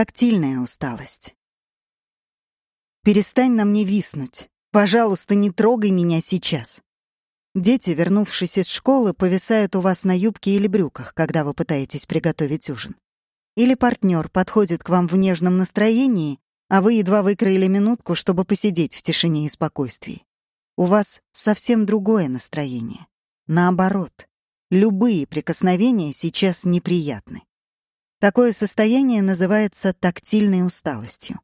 Тактильная усталость. Перестань на мне виснуть. Пожалуйста, не трогай меня сейчас. Дети, вернувшись из школы, повисают у вас на юбке или брюках, когда вы пытаетесь приготовить ужин. Или партнер подходит к вам в нежном настроении, а вы едва выкроили минутку, чтобы посидеть в тишине и спокойствии. У вас совсем другое настроение. Наоборот, любые прикосновения сейчас неприятны. Такое состояние называется тактильной усталостью.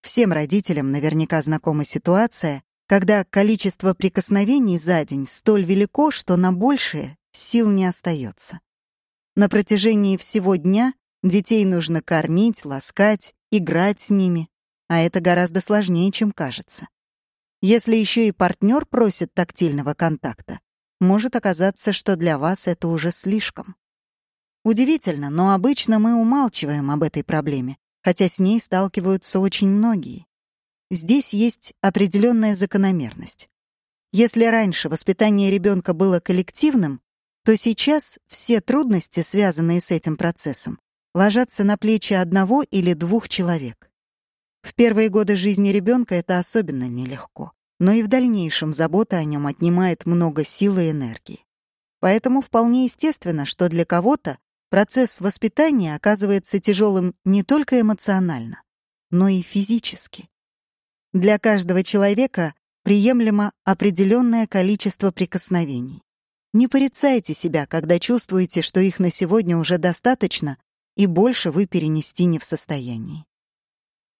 Всем родителям наверняка знакома ситуация, когда количество прикосновений за день столь велико, что на большее сил не остается. На протяжении всего дня детей нужно кормить, ласкать, играть с ними, а это гораздо сложнее, чем кажется. Если еще и партнер просит тактильного контакта, может оказаться, что для вас это уже слишком. Удивительно, но обычно мы умалчиваем об этой проблеме, хотя с ней сталкиваются очень многие. Здесь есть определенная закономерность. Если раньше воспитание ребенка было коллективным, то сейчас все трудности, связанные с этим процессом, ложатся на плечи одного или двух человек. В первые годы жизни ребенка это особенно нелегко, но и в дальнейшем забота о нем отнимает много сил и энергии. Поэтому вполне естественно, что для кого-то Процесс воспитания оказывается тяжелым не только эмоционально, но и физически. Для каждого человека приемлемо определенное количество прикосновений. Не порицайте себя, когда чувствуете, что их на сегодня уже достаточно, и больше вы перенести не в состоянии.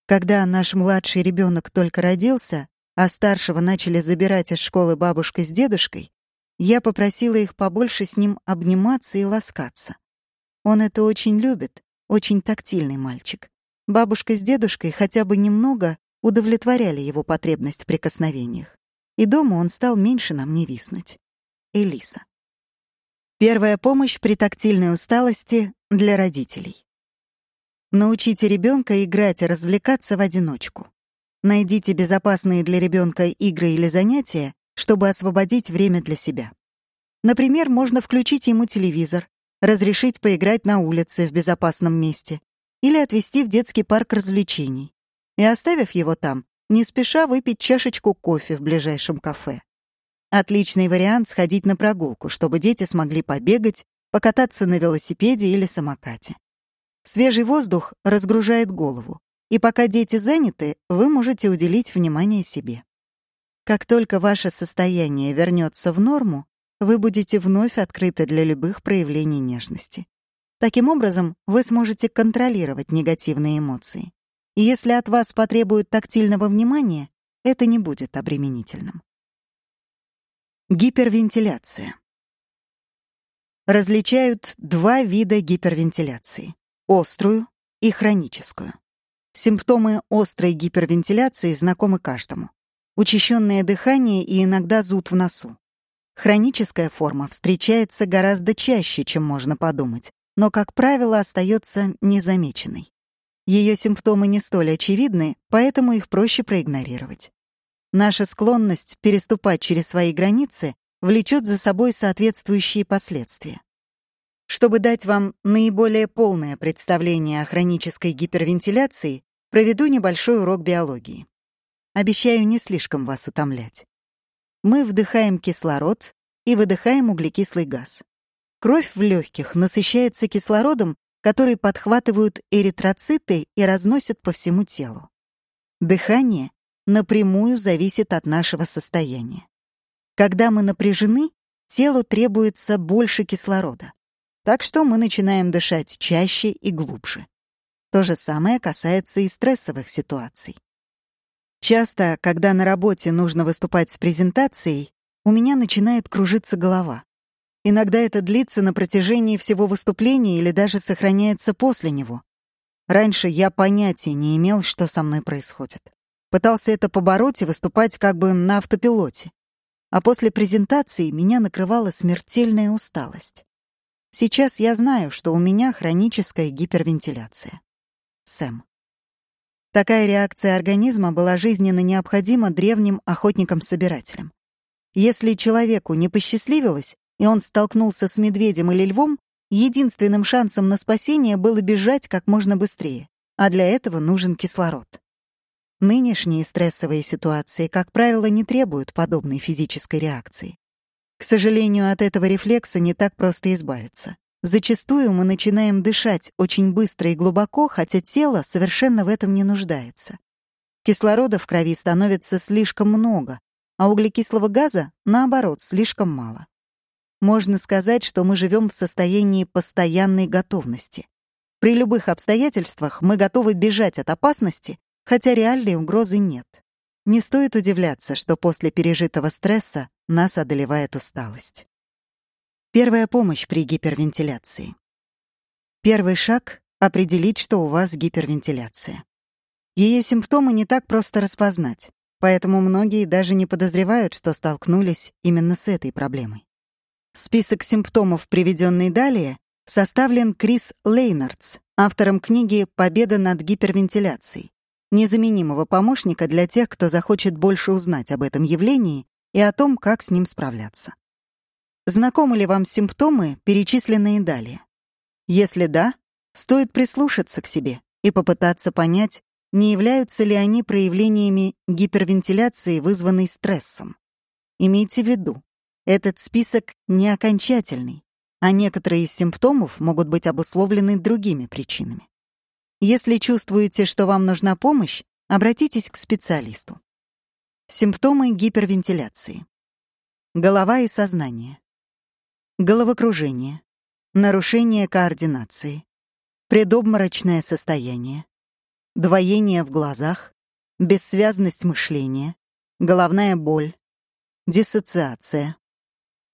Когда наш младший ребенок только родился, а старшего начали забирать из школы бабушка с дедушкой, я попросила их побольше с ним обниматься и ласкаться. Он это очень любит, очень тактильный мальчик. Бабушка с дедушкой хотя бы немного удовлетворяли его потребность в прикосновениях. И дома он стал меньше на мне виснуть. Элиса. Первая помощь при тактильной усталости для родителей. Научите ребенка играть и развлекаться в одиночку. Найдите безопасные для ребенка игры или занятия, чтобы освободить время для себя. Например, можно включить ему телевизор, разрешить поиграть на улице в безопасном месте или отвезти в детский парк развлечений. И оставив его там, не спеша выпить чашечку кофе в ближайшем кафе. Отличный вариант сходить на прогулку, чтобы дети смогли побегать, покататься на велосипеде или самокате. Свежий воздух разгружает голову, и пока дети заняты, вы можете уделить внимание себе. Как только ваше состояние вернется в норму, вы будете вновь открыты для любых проявлений нежности. Таким образом, вы сможете контролировать негативные эмоции. И если от вас потребуют тактильного внимания, это не будет обременительным. Гипервентиляция. Различают два вида гипервентиляции — острую и хроническую. Симптомы острой гипервентиляции знакомы каждому. Учащенное дыхание и иногда зуд в носу. Хроническая форма встречается гораздо чаще, чем можно подумать, но, как правило, остается незамеченной. Ее симптомы не столь очевидны, поэтому их проще проигнорировать. Наша склонность переступать через свои границы влечет за собой соответствующие последствия. Чтобы дать вам наиболее полное представление о хронической гипервентиляции, проведу небольшой урок биологии. Обещаю не слишком вас утомлять мы вдыхаем кислород и выдыхаем углекислый газ. Кровь в легких насыщается кислородом, который подхватывают эритроциты и разносят по всему телу. Дыхание напрямую зависит от нашего состояния. Когда мы напряжены, телу требуется больше кислорода. Так что мы начинаем дышать чаще и глубже. То же самое касается и стрессовых ситуаций. Часто, когда на работе нужно выступать с презентацией, у меня начинает кружиться голова. Иногда это длится на протяжении всего выступления или даже сохраняется после него. Раньше я понятия не имел, что со мной происходит. Пытался это побороть и выступать как бы на автопилоте. А после презентации меня накрывала смертельная усталость. Сейчас я знаю, что у меня хроническая гипервентиляция. Сэм. Такая реакция организма была жизненно необходима древним охотникам-собирателям. Если человеку не посчастливилось, и он столкнулся с медведем или львом, единственным шансом на спасение было бежать как можно быстрее. а для этого нужен кислород. Нынешние стрессовые ситуации, как правило, не требуют подобной физической реакции. К сожалению, от этого рефлекса не так просто избавиться. Зачастую мы начинаем дышать очень быстро и глубоко, хотя тело совершенно в этом не нуждается. Кислорода в крови становится слишком много, а углекислого газа, наоборот, слишком мало. Можно сказать, что мы живем в состоянии постоянной готовности. При любых обстоятельствах мы готовы бежать от опасности, хотя реальной угрозы нет. Не стоит удивляться, что после пережитого стресса нас одолевает усталость. Первая помощь при гипервентиляции. Первый шаг — определить, что у вас гипервентиляция. Ее симптомы не так просто распознать, поэтому многие даже не подозревают, что столкнулись именно с этой проблемой. Список симптомов, приведенный далее, составлен Крис Лейнардс, автором книги «Победа над гипервентиляцией», незаменимого помощника для тех, кто захочет больше узнать об этом явлении и о том, как с ним справляться. Знакомы ли вам симптомы, перечисленные далее? Если да, стоит прислушаться к себе и попытаться понять, не являются ли они проявлениями гипервентиляции, вызванной стрессом. Имейте в виду, этот список не окончательный, а некоторые из симптомов могут быть обусловлены другими причинами. Если чувствуете, что вам нужна помощь, обратитесь к специалисту. Симптомы гипервентиляции. Голова и сознание. Головокружение. Нарушение координации. Предобморочное состояние. Двоение в глазах. Бессвязность мышления. Головная боль. Диссоциация.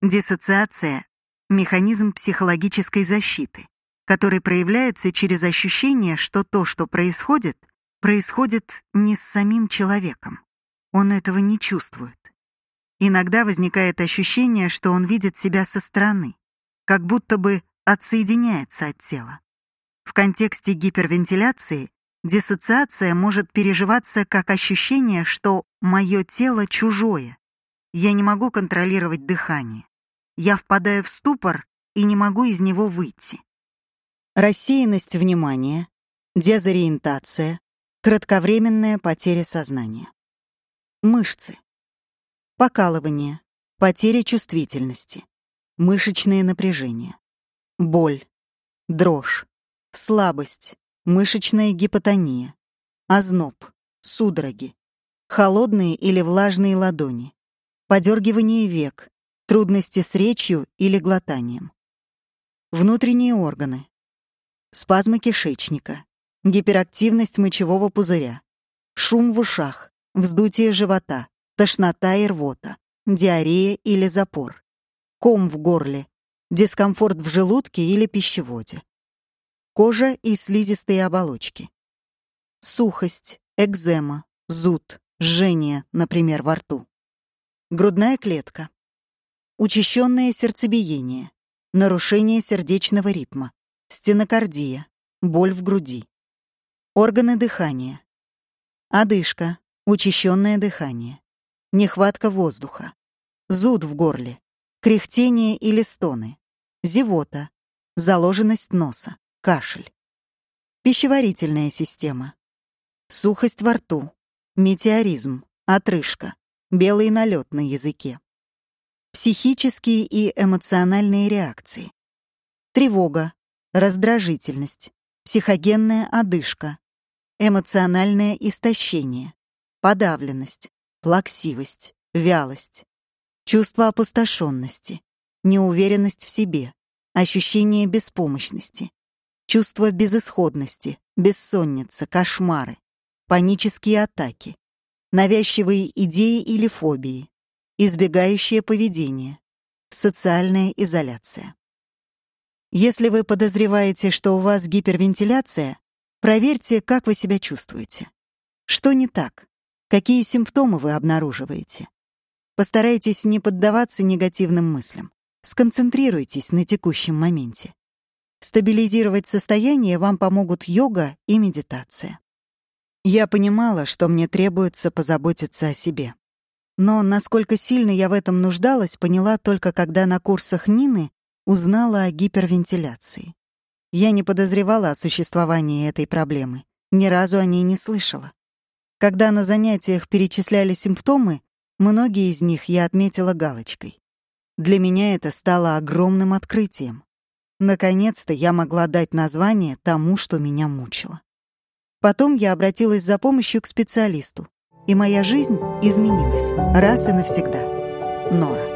Диссоциация — механизм психологической защиты, который проявляется через ощущение, что то, что происходит, происходит не с самим человеком. Он этого не чувствует. Иногда возникает ощущение, что он видит себя со стороны, как будто бы отсоединяется от тела. В контексте гипервентиляции диссоциация может переживаться как ощущение, что мое тело чужое. Я не могу контролировать дыхание. Я впадаю в ступор и не могу из него выйти. Рассеянность внимания, дезориентация, кратковременная потеря сознания. Мышцы. Покалывание, потеря чувствительности, мышечное напряжение, боль, дрожь, слабость, мышечная гипотония, озноб, судороги, холодные или влажные ладони, подергивание век, трудности с речью или глотанием. Внутренние органы, спазмы кишечника, гиперактивность мочевого пузыря, шум в ушах, вздутие живота, тошнота и рвота, диарея или запор, ком в горле, дискомфорт в желудке или пищеводе, кожа и слизистые оболочки, сухость, экзема, зуд, жжение, например, во рту, грудная клетка, учащенное сердцебиение, нарушение сердечного ритма, стенокардия, боль в груди. Органы дыхания. Одышка, учащенное дыхание, нехватка воздуха, зуд в горле, кряхтение или стоны, зевота, заложенность носа, кашель. Пищеварительная система. Сухость во рту, метеоризм, отрыжка, белый налет на языке. Психические и эмоциональные реакции. Тревога, раздражительность, психогенная одышка, эмоциональное истощение, подавленность, плаксивость, вялость, чувство опустошенности, неуверенность в себе, ощущение беспомощности, чувство безысходности, бессонница, кошмары, панические атаки, навязчивые идеи или фобии, избегающее поведение, социальная изоляция. Если вы подозреваете, что у вас гипервентиляция, проверьте, как вы себя чувствуете. Что не так? Какие симптомы вы обнаруживаете? Постарайтесь не поддаваться негативным мыслям. Сконцентрируйтесь на текущем моменте. Стабилизировать состояние вам помогут йога и медитация. Я понимала, что мне требуется позаботиться о себе. Но насколько сильно я в этом нуждалась, поняла только когда на курсах Нины узнала о гипервентиляции. Я не подозревала о существовании этой проблемы Ни разу о ней не слышала. Когда на занятиях перечисляли симптомы, многие из них я отметила галочкой. Для меня это стало огромным открытием. Наконец-то я могла дать название тому, что меня мучило. Потом я обратилась за помощью к специалисту, и моя жизнь изменилась раз и навсегда. Нора.